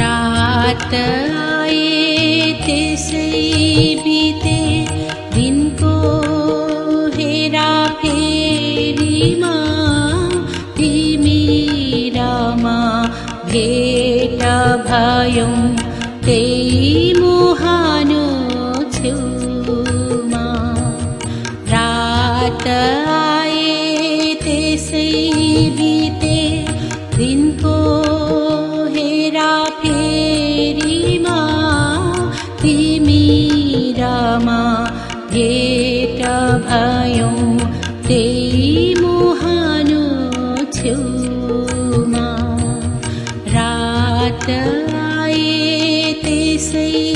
रात त्यसै बिते दिनको हेरा फेरीमा तिमी रामा भेट भयौँ त्यही मुहानो छेउमा। रात आए त्यसै आयौ। त्यही मोहानो छेउमा रात आए त्यसै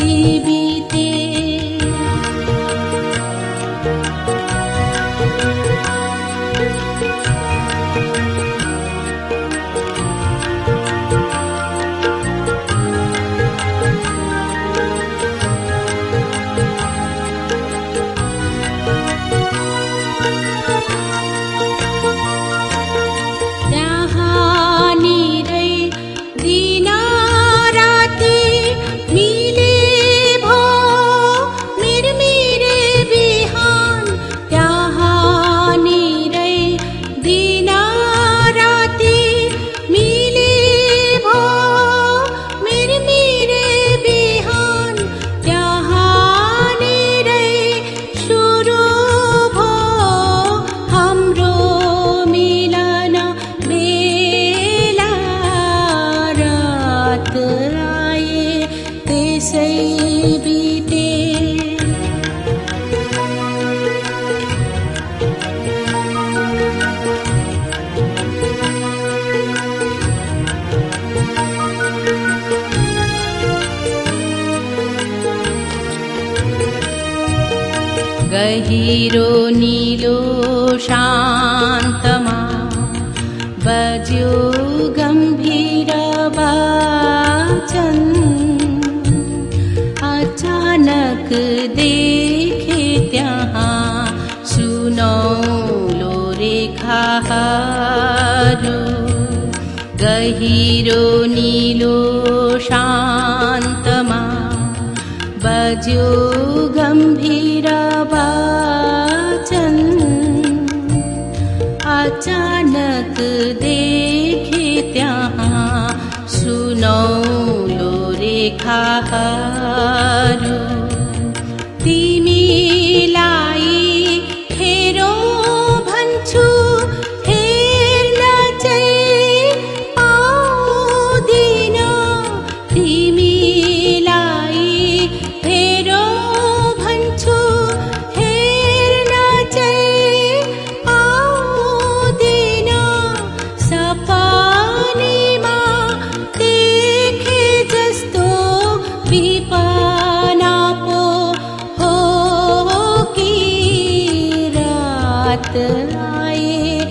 गहिरो नीलो शान्तमा अचानक देखे त्यहाँ सुनौलो रेखाहरू गहिरो नीलो शान्तमा बज्यो गम्भीर वाचन्। अचानक देखे त्यहाँ सुनौलो रेखाहरू 你